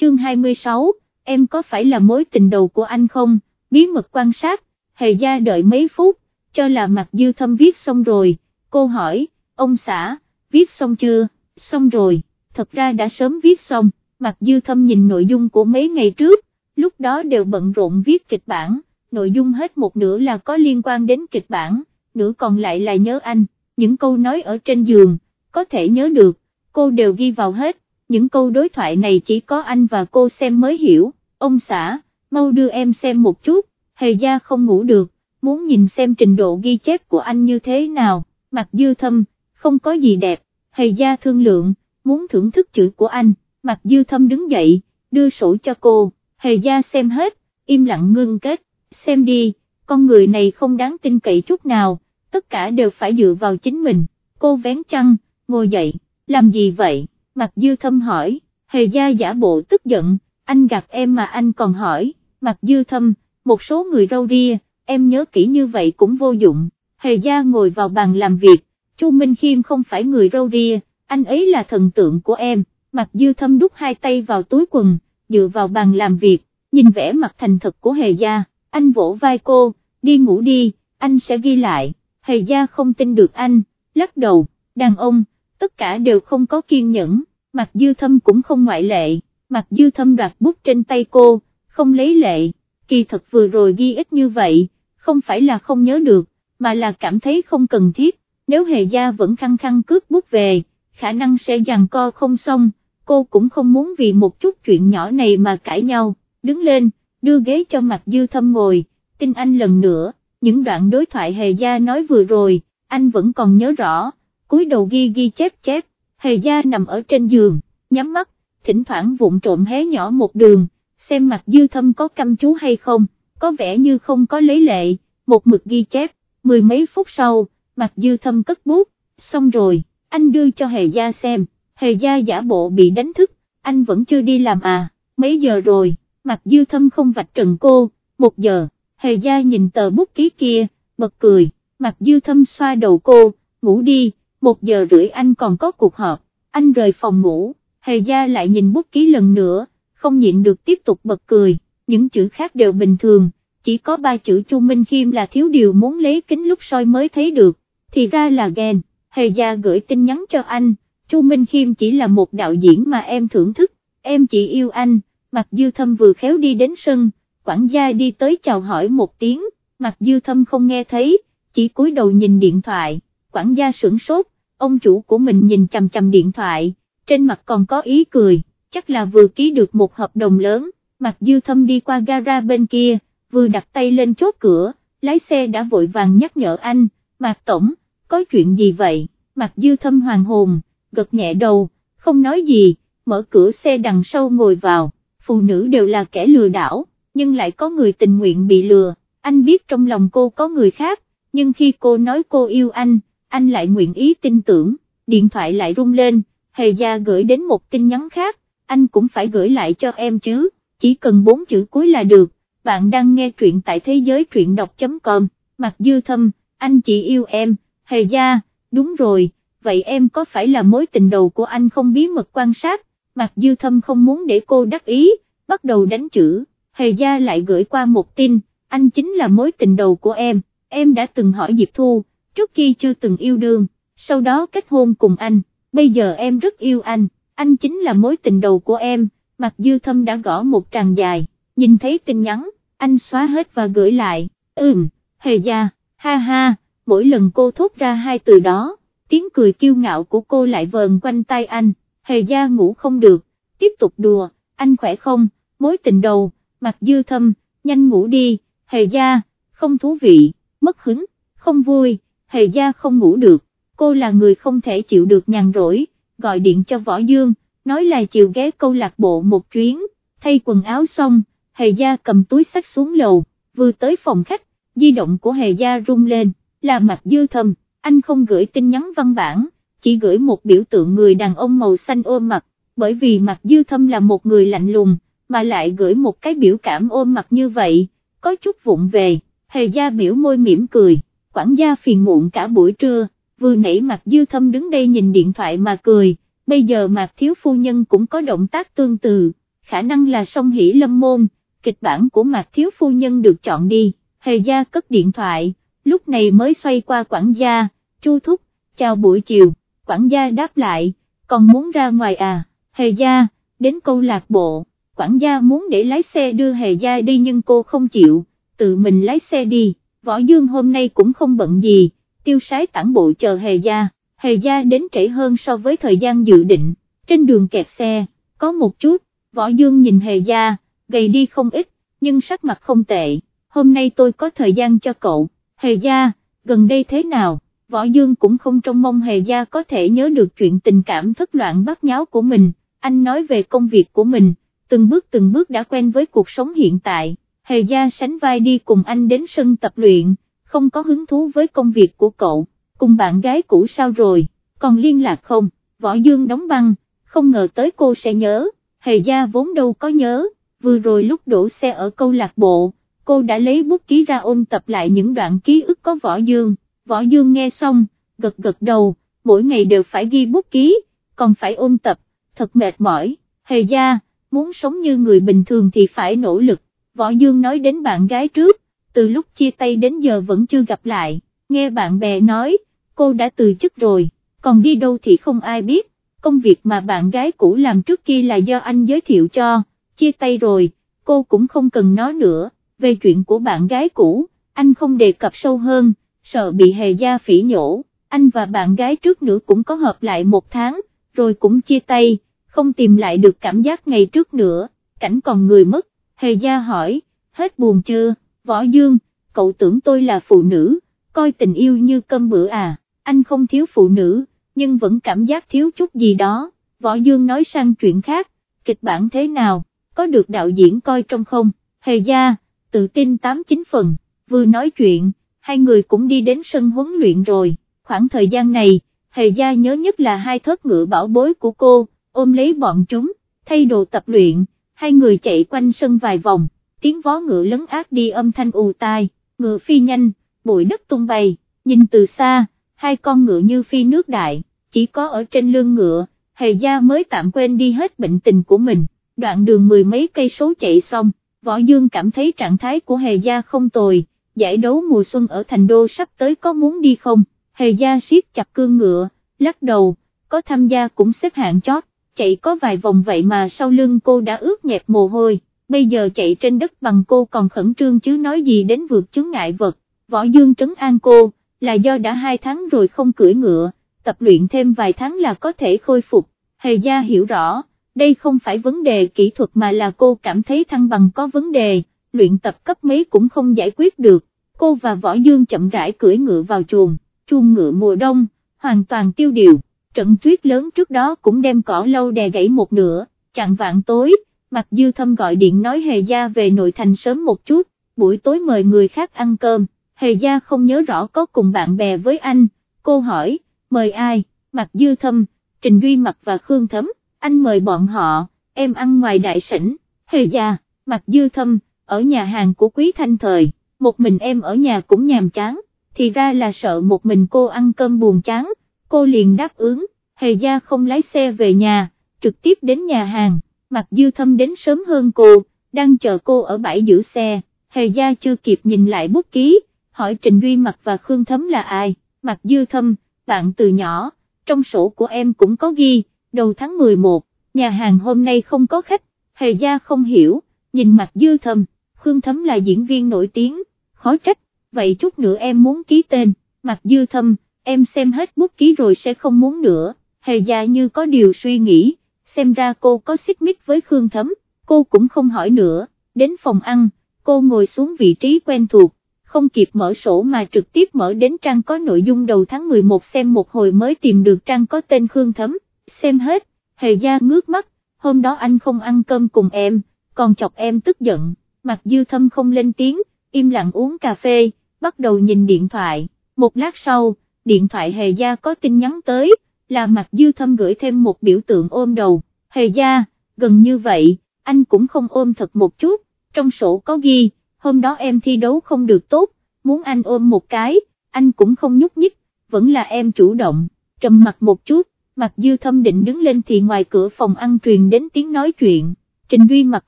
chương 26, em có phải là mối tình đầu của anh không, bí mật quan sát, hề gia đợi mấy phút, cho là mặt dư thâm viết xong rồi, cô hỏi, ông xã, viết xong chưa, xong rồi, thật ra đã sớm viết xong, mặt dư thâm nhìn nội dung của mấy ngày trước, lúc đó đều bận rộn viết kịch bản, nội dung hết một nửa là có liên quan đến kịch bản, nửa còn lại là nhớ anh, những câu nói ở trên giường, có thể nhớ được, cô đều ghi vào hết, những câu đối thoại này chỉ có anh và cô xem mới hiểu, ông xã, mau đưa em xem một chút, hề gia không ngủ được, muốn nhìn xem trình độ ghi chép của anh như thế nào, mặt dư thâm, không có gì đẹp, hề gia thương lượng, muốn thưởng thức chữ của anh, mặt dư thâm đứng dậy, đưa sổ cho cô, hề gia xem hết, im lặng ngưng kết, xem đi, con người này không đáng tin cậy chút nào, tất cả đều phải dựa vào chính mình, cô vén chăn, ngồi dậy, làm gì vậy, mặt dư thâm hỏi, hề gia giả bộ tức giận, anh gặp em mà anh còn hỏi, mặt dư thâm, một số người râu ria, em nhớ kỹ như vậy cũng vô dụng, hề gia ngồi vào bàn làm việc, Chu Minh Khiêm không phải người râu ria, anh ấy là thần tượng của em, mặt dư thâm đút hai tay vào túi quần, dựa vào bàn làm việc, nhìn vẻ mặt thành thật của hề gia, anh vỗ vai cô, đi ngủ đi, anh sẽ ghi lại, hề gia không tin được anh, lắc đầu, đàn ông, tất cả đều không có kiên nhẫn, mặt dư thâm cũng không ngoại lệ, mặt dư thâm đoạt bút trên tay cô, không lấy lệ, kỳ thật vừa rồi ghi ít như vậy, không phải là không nhớ được, mà là cảm thấy không cần thiết, nếu hề gia vẫn khăng khăng cướp bút về, khả năng sẽ giằng co không xong, cô cũng không muốn vì một chút chuyện nhỏ này mà cãi nhau, đứng lên, đưa ghế cho mặt dư thâm ngồi, tin anh lần nữa, những đoạn đối thoại hề gia nói vừa rồi, anh vẫn còn nhớ rõ, cúi đầu ghi ghi chép chép, hề gia nằm ở trên giường, nhắm mắt, thỉnh thoảng vụng trộm hé nhỏ một đường, xem mặt dư thâm có căm chú hay không, có vẻ như không có lấy lệ, một mực ghi chép, mười mấy phút sau, mặt dư thâm cất bút, xong rồi, anh đưa cho hề gia xem, hề gia giả bộ bị đánh thức, anh vẫn chưa đi làm à, mấy giờ rồi, mặt dư thâm không vạch trần cô, một giờ, hề gia nhìn tờ bút ký kia, bật cười, mặt dư thâm xoa đầu cô, ngủ đi, một giờ rưỡi anh còn có cuộc họp, anh rời phòng ngủ, hề gia lại nhìn bút ký lần nữa, không nhịn được tiếp tục bật cười, những chữ khác đều bình thường, chỉ có ba chữ Chu Minh Khiêm là thiếu điều muốn lấy kính lúc soi mới thấy được, thì ra là ghen, hề gia gửi tin nhắn cho anh, Chu Minh Khiêm chỉ là một đạo diễn mà em thưởng thức, em chỉ yêu anh, mặt dư thâm vừa khéo đi đến sân, quản gia đi tới chào hỏi một tiếng, mặt dư thâm không nghe thấy, chỉ cúi đầu nhìn điện thoại, quản gia sửng sốt, ông chủ của mình nhìn chằm chằm điện thoại, trên mặt còn có ý cười, chắc là vừa ký được một hợp đồng lớn, mặt dư thâm đi qua gara bên kia, vừa đặt tay lên chốt cửa, lái xe đã vội vàng nhắc nhở anh, Mạc Tổng, có chuyện gì vậy, Mạc Dư Thâm hoàng hồn, gật nhẹ đầu, không nói gì, mở cửa xe đằng sau ngồi vào, phụ nữ đều là kẻ lừa đảo, nhưng lại có người tình nguyện bị lừa, anh biết trong lòng cô có người khác, nhưng khi cô nói cô yêu anh, anh lại nguyện ý tin tưởng, điện thoại lại rung lên, hề gia gửi đến một tin nhắn khác, anh cũng phải gửi lại cho em chứ, chỉ cần bốn chữ cuối là được, bạn đang nghe truyện tại thế giới truyện đọc.com, mặt dư thâm, anh chỉ yêu em, hề gia, đúng rồi, vậy em có phải là mối tình đầu của anh không bí mật quan sát, mặt dư thâm không muốn để cô đắc ý, bắt đầu đánh chữ, hề gia lại gửi qua một tin, anh chính là mối tình đầu của em, em đã từng hỏi Diệp Thu, trước khi chưa từng yêu đương, sau đó kết hôn cùng anh, bây giờ em rất yêu anh, anh chính là mối tình đầu của em, mặt dư thâm đã gõ một tràng dài, nhìn thấy tin nhắn, anh xóa hết và gửi lại, ừm, hề gia, ha ha, mỗi lần cô thốt ra hai từ đó, tiếng cười kiêu ngạo của cô lại vờn quanh tay anh, hề gia ngủ không được, tiếp tục đùa, anh khỏe không, mối tình đầu, mặt dư thâm, nhanh ngủ đi, hề gia, không thú vị, mất hứng, không vui, hề gia không ngủ được, cô là người không thể chịu được nhàn rỗi, gọi điện cho Võ Dương, nói là chiều ghé câu lạc bộ một chuyến, thay quần áo xong, hề gia cầm túi sách xuống lầu, vừa tới phòng khách, di động của hề gia rung lên, là mặt dư thâm, anh không gửi tin nhắn văn bản, chỉ gửi một biểu tượng người đàn ông màu xanh ôm mặt, bởi vì mặt dư thâm là một người lạnh lùng, mà lại gửi một cái biểu cảm ôm mặt như vậy, có chút vụng về, hề gia biểu môi mỉm cười, quản gia phiền muộn cả buổi trưa, vừa nãy mặt dư thâm đứng đây nhìn điện thoại mà cười, bây giờ mặt thiếu phu nhân cũng có động tác tương tự, khả năng là song hỷ lâm môn, kịch bản của Mạc Thiếu Phu Nhân được chọn đi, Hề gia cất điện thoại, lúc này mới xoay qua quản gia, chu thúc, chào buổi chiều, quản gia đáp lại, còn muốn ra ngoài à, Hề gia, đến câu lạc bộ, quản gia muốn để lái xe đưa Hề gia đi nhưng cô không chịu, tự mình lái xe đi, Võ Dương hôm nay cũng không bận gì, tiêu sái tản bộ chờ Hề gia, Hề gia đến trễ hơn so với thời gian dự định, trên đường kẹt xe, có một chút, Võ Dương nhìn Hề gia, gầy đi không ít, nhưng sắc mặt không tệ, hôm nay tôi có thời gian cho cậu, Hề gia, gần đây thế nào, Võ Dương cũng không trông mong Hề gia có thể nhớ được chuyện tình cảm thất loạn bắt nháo của mình, anh nói về công việc của mình, từng bước từng bước đã quen với cuộc sống hiện tại, Hề gia sánh vai đi cùng anh đến sân tập luyện, không có hứng thú với công việc của cậu, cùng bạn gái cũ sao rồi, còn liên lạc không, Võ Dương đóng băng, không ngờ tới cô sẽ nhớ, Hề gia vốn đâu có nhớ, vừa rồi lúc đổ xe ở câu lạc bộ, cô đã lấy bút ký ra ôn tập lại những đoạn ký ức có Võ Dương, Võ Dương nghe xong, gật gật đầu, mỗi ngày đều phải ghi bút ký, còn phải ôn tập, thật mệt mỏi, hề gia, muốn sống như người bình thường thì phải nỗ lực, Võ Dương nói đến bạn gái trước, từ lúc chia tay đến giờ vẫn chưa gặp lại, nghe bạn bè nói, cô đã từ chức rồi, còn đi đâu thì không ai biết, công việc mà bạn gái cũ làm trước kia là do anh giới thiệu cho, chia tay rồi, cô cũng không cần nói nữa, về chuyện của bạn gái cũ, anh không đề cập sâu hơn, sợ bị hề gia phỉ nhổ, anh và bạn gái trước nữa cũng có hợp lại một tháng, rồi cũng chia tay, không tìm lại được cảm giác ngày trước nữa, cảnh còn người mất, hề gia hỏi, hết buồn chưa, võ dương, cậu tưởng tôi là phụ nữ, coi tình yêu như cơm bữa à, anh không thiếu phụ nữ, nhưng vẫn cảm giác thiếu chút gì đó, võ dương nói sang chuyện khác, kịch bản thế nào, có được đạo diễn coi trong không, hề gia, tự tin 89 phần, vừa nói chuyện, hai người cũng đi đến sân huấn luyện rồi, khoảng thời gian này, hề gia nhớ nhất là hai thớt ngựa bảo bối của cô, ôm lấy bọn chúng, thay đồ tập luyện, hai người chạy quanh sân vài vòng, tiếng vó ngựa lấn át đi âm thanh ù tai, ngựa phi nhanh, bụi đất tung bay, nhìn từ xa, hai con ngựa như phi nước đại, chỉ có ở trên lưng ngựa, hề gia mới tạm quên đi hết bệnh tình của mình, đoạn đường mười mấy cây số chạy xong, Võ Dương cảm thấy trạng thái của Hề Gia không tồi, giải đấu mùa xuân ở thành đô sắp tới có muốn đi không, Hề Gia siết chặt cương ngựa, lắc đầu, có tham gia cũng xếp hạng chót, chạy có vài vòng vậy mà sau lưng cô đã ướt nhẹp mồ hôi, bây giờ chạy trên đất bằng cô còn khẩn trương chứ nói gì đến vượt chứng ngại vật, Võ Dương trấn an cô, là do đã hai tháng rồi không cưỡi ngựa, tập luyện thêm vài tháng là có thể khôi phục, Hề Gia hiểu rõ đây không phải vấn đề kỹ thuật mà là cô cảm thấy thăng bằng có vấn đề, luyện tập cấp mấy cũng không giải quyết được, cô và Võ Dương chậm rãi cưỡi ngựa vào chuồng, chuồng ngựa mùa đông, hoàn toàn tiêu điều, trận tuyết lớn trước đó cũng đem cỏ lâu đè gãy một nửa, chặn vạn tối, Mặc dư thâm gọi điện nói hề gia về nội thành sớm một chút, buổi tối mời người khác ăn cơm, hề gia không nhớ rõ có cùng bạn bè với anh, cô hỏi, mời ai, Mặc dư thâm, Trình Duy Mặt và Khương Thấm anh mời bọn họ, em ăn ngoài đại sảnh, hề Gia, Mặc dư thâm, ở nhà hàng của quý thanh thời, một mình em ở nhà cũng nhàm chán, thì ra là sợ một mình cô ăn cơm buồn chán, cô liền đáp ứng, hề gia không lái xe về nhà, trực tiếp đến nhà hàng, mặt dư thâm đến sớm hơn cô, đang chờ cô ở bãi giữ xe, hề gia chưa kịp nhìn lại bút ký, hỏi Trình Duy Mặt và Khương Thấm là ai, mặt dư thâm, bạn từ nhỏ, trong sổ của em cũng có ghi, đầu tháng 11, nhà hàng hôm nay không có khách, hề gia không hiểu, nhìn mặt dư thâm Khương Thấm là diễn viên nổi tiếng, khó trách, vậy chút nữa em muốn ký tên, mặt dư thâm, em xem hết bút ký rồi sẽ không muốn nữa, hề gia như có điều suy nghĩ, xem ra cô có xích mích với Khương Thấm, cô cũng không hỏi nữa, đến phòng ăn, cô ngồi xuống vị trí quen thuộc, không kịp mở sổ mà trực tiếp mở đến trang có nội dung đầu tháng 11 xem một hồi mới tìm được trang có tên Khương Thấm, xem hết, hề gia ngước mắt, hôm đó anh không ăn cơm cùng em, còn chọc em tức giận, mặt dư thâm không lên tiếng, im lặng uống cà phê, bắt đầu nhìn điện thoại, một lát sau, điện thoại hề gia có tin nhắn tới, là Mạc dư thâm gửi thêm một biểu tượng ôm đầu, hề gia, gần như vậy, anh cũng không ôm thật một chút, trong sổ có ghi, hôm đó em thi đấu không được tốt, muốn anh ôm một cái, anh cũng không nhúc nhích, vẫn là em chủ động, trầm mặt một chút, Mạc dư thâm định đứng lên thì ngoài cửa phòng ăn truyền đến tiếng nói chuyện, Trình Duy Mặc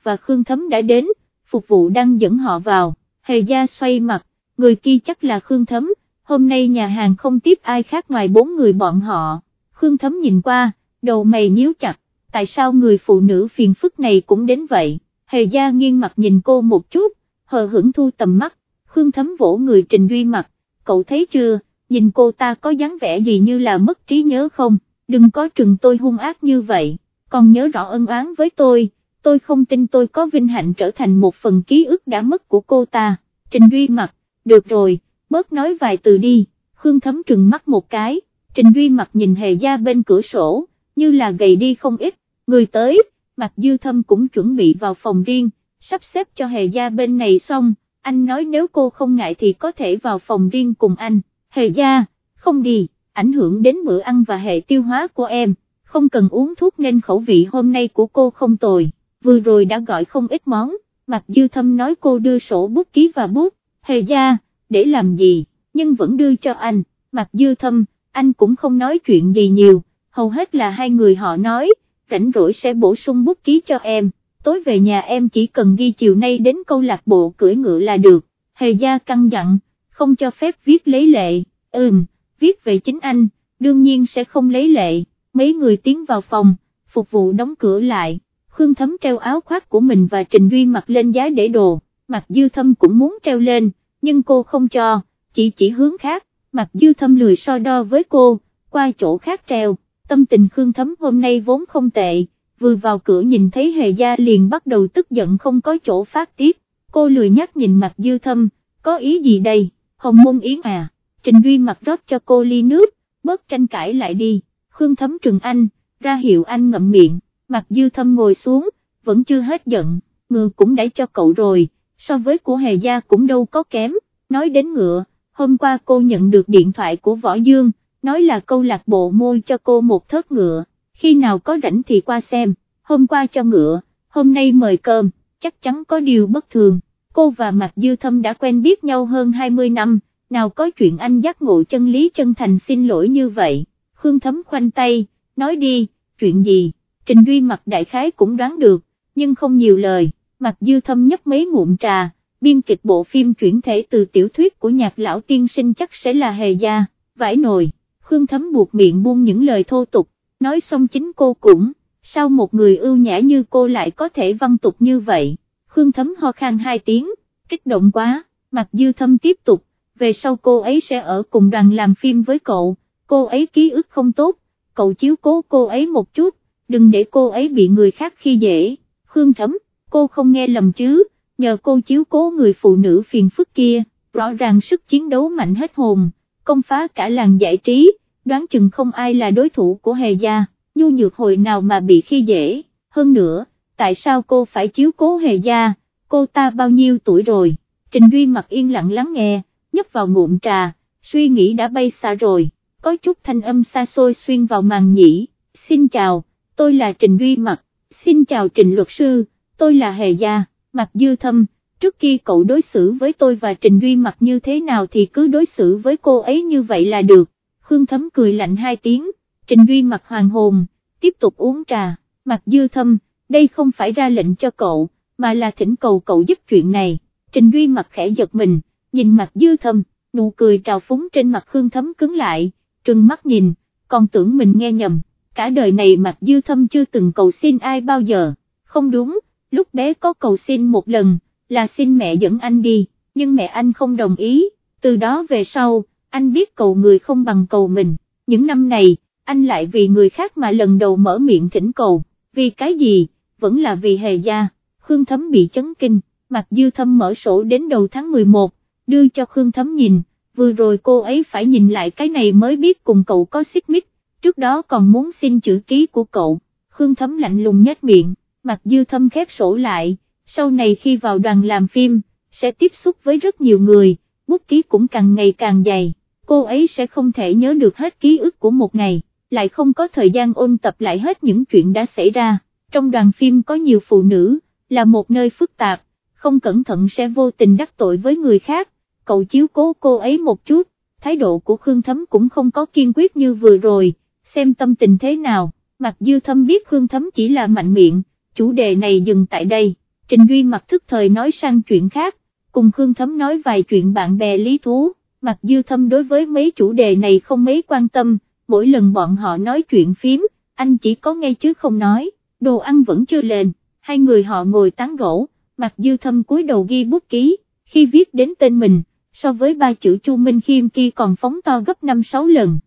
và Khương Thấm đã đến, phục vụ đang dẫn họ vào, hề gia xoay mặt, người kia chắc là Khương Thấm, hôm nay nhà hàng không tiếp ai khác ngoài bốn người bọn họ, Khương Thấm nhìn qua, đầu mày nhíu chặt, tại sao người phụ nữ phiền phức này cũng đến vậy, hề gia nghiêng mặt nhìn cô một chút, hờ hững thu tầm mắt, Khương Thấm vỗ người Trình Duy mặt, cậu thấy chưa, nhìn cô ta có dáng vẻ gì như là mất trí nhớ không, đừng có trừng tôi hung ác như vậy, còn nhớ rõ ân oán với tôi, tôi không tin tôi có vinh hạnh trở thành một phần ký ức đã mất của cô ta, Trình Duy mặt, được rồi, bớt nói vài từ đi, Khương Thấm trừng mắt một cái, Trình Duy mặt nhìn hề gia bên cửa sổ, như là gầy đi không ít, người tới, mặt Dư Thâm cũng chuẩn bị vào phòng riêng, sắp xếp cho hề gia bên này xong, anh nói nếu cô không ngại thì có thể vào phòng riêng cùng anh, hề gia, không đi, ảnh hưởng đến bữa ăn và hệ tiêu hóa của em, không cần uống thuốc nên khẩu vị hôm nay của cô không tồi, vừa rồi đã gọi không ít món, mặt Dư Thâm nói cô đưa sổ bút ký và bút, hề gia, để làm gì, nhưng vẫn đưa cho anh, Mặc Dư Thâm, anh cũng không nói chuyện gì nhiều, hầu hết là hai người họ nói, rảnh rỗi sẽ bổ sung bút ký cho em, tối về nhà em chỉ cần ghi chiều nay đến câu lạc bộ cưỡi ngựa là được, hề gia căng dặn, không cho phép viết lấy lệ, ừm, viết về chính anh, đương nhiên sẽ không lấy lệ, mấy người tiến vào phòng, phục vụ đóng cửa lại, Khương Thấm treo áo khoác của mình và Trình Duy mặc lên giá để đồ, mặc dư thâm cũng muốn treo lên, nhưng cô không cho, chỉ chỉ hướng khác, mặt dư thâm lười so đo với cô, qua chỗ khác treo, tâm tình Khương Thấm hôm nay vốn không tệ, vừa vào cửa nhìn thấy hề gia liền bắt đầu tức giận không có chỗ phát tiết, cô lười nhắc nhìn mặt dư thâm, có ý gì đây, hồng môn yến à, Trình Duy mặc rót cho cô ly nước, bớt tranh cãi lại đi, Khương Thấm trừng anh, ra hiệu anh ngậm miệng, mặt dư thâm ngồi xuống, vẫn chưa hết giận, ngừa cũng đã cho cậu rồi, so với của hề gia cũng đâu có kém, nói đến ngựa, hôm qua cô nhận được điện thoại của Võ Dương, nói là câu lạc bộ môi cho cô một thớt ngựa, khi nào có rảnh thì qua xem, hôm qua cho ngựa, hôm nay mời cơm, chắc chắn có điều bất thường, cô và Mạc Dư Thâm đã quen biết nhau hơn 20 năm, nào có chuyện anh giác ngộ chân lý chân thành xin lỗi như vậy, Khương Thấm khoanh tay, nói đi, chuyện gì, Trình Duy mặt đại khái cũng đoán được, nhưng không nhiều lời, Mạc Dư Thâm nhấp mấy ngụm trà, biên kịch bộ phim chuyển thể từ tiểu thuyết của nhạc lão tiên sinh chắc sẽ là hề gia, vải nồi, Khương Thấm buộc miệng buông những lời thô tục, nói xong chính cô cũng, sao một người ưu nhã như cô lại có thể văn tục như vậy, Khương Thấm ho khan hai tiếng, kích động quá, Mạc Dư Thâm tiếp tục, về sau cô ấy sẽ ở cùng đoàn làm phim với cậu, cô ấy ký ức không tốt, cậu chiếu cố cô ấy một chút, đừng để cô ấy bị người khác khi dễ, Khương Thấm, cô không nghe lầm chứ, nhờ cô chiếu cố người phụ nữ phiền phức kia, rõ ràng sức chiến đấu mạnh hết hồn, công phá cả làng giải trí, đoán chừng không ai là đối thủ của hề gia, nhu nhược hồi nào mà bị khi dễ, hơn nữa, tại sao cô phải chiếu cố hề gia, cô ta bao nhiêu tuổi rồi, Trình Duy mặc yên lặng lắng nghe, nhấp vào ngụm trà, suy nghĩ đã bay xa rồi, có chút thanh âm xa xôi xuyên vào màn nhĩ, xin chào, tôi là Trình Duy mặc, xin chào Trình luật sư, tôi là hề gia, mặt dư thâm, trước khi cậu đối xử với tôi và Trình Duy mặt như thế nào thì cứ đối xử với cô ấy như vậy là được, Khương Thấm cười lạnh hai tiếng, Trình Duy mặt hoàng hồn, tiếp tục uống trà, mặt dư thâm, đây không phải ra lệnh cho cậu, mà là thỉnh cầu cậu giúp chuyện này, Trình Duy mặt khẽ giật mình, nhìn mặt dư thâm, nụ cười trào phúng trên mặt Khương Thấm cứng lại, trừng mắt nhìn, còn tưởng mình nghe nhầm, cả đời này mặt dư thâm chưa từng cầu xin ai bao giờ, không đúng, lúc bé có cầu xin một lần, là xin mẹ dẫn anh đi, nhưng mẹ anh không đồng ý, từ đó về sau, anh biết cầu người không bằng cầu mình, những năm này, anh lại vì người khác mà lần đầu mở miệng thỉnh cầu, vì cái gì, vẫn là vì hề gia, Khương Thấm bị chấn kinh, mặt dư thâm mở sổ đến đầu tháng 11, đưa cho Khương Thấm nhìn, vừa rồi cô ấy phải nhìn lại cái này mới biết cùng cậu có xích mít, trước đó còn muốn xin chữ ký của cậu, Khương Thấm lạnh lùng nhếch miệng, mặt dư thâm khép sổ lại, sau này khi vào đoàn làm phim, sẽ tiếp xúc với rất nhiều người, bút ký cũng càng ngày càng dày, cô ấy sẽ không thể nhớ được hết ký ức của một ngày, lại không có thời gian ôn tập lại hết những chuyện đã xảy ra, trong đoàn phim có nhiều phụ nữ, là một nơi phức tạp, không cẩn thận sẽ vô tình đắc tội với người khác, cậu chiếu cố cô ấy một chút, thái độ của Khương Thấm cũng không có kiên quyết như vừa rồi, xem tâm tình thế nào, mặc dư thâm biết Khương Thấm chỉ là mạnh miệng, chủ đề này dừng tại đây, Trình Duy mặt thức thời nói sang chuyện khác, cùng Khương Thấm nói vài chuyện bạn bè lý thú, Mặc dư thâm đối với mấy chủ đề này không mấy quan tâm, mỗi lần bọn họ nói chuyện phím, anh chỉ có nghe chứ không nói, đồ ăn vẫn chưa lên, hai người họ ngồi tán gỗ, Mặc dư thâm cúi đầu ghi bút ký, khi viết đến tên mình, so với ba chữ Chu Minh Khiêm kia còn phóng to gấp 5-6 lần.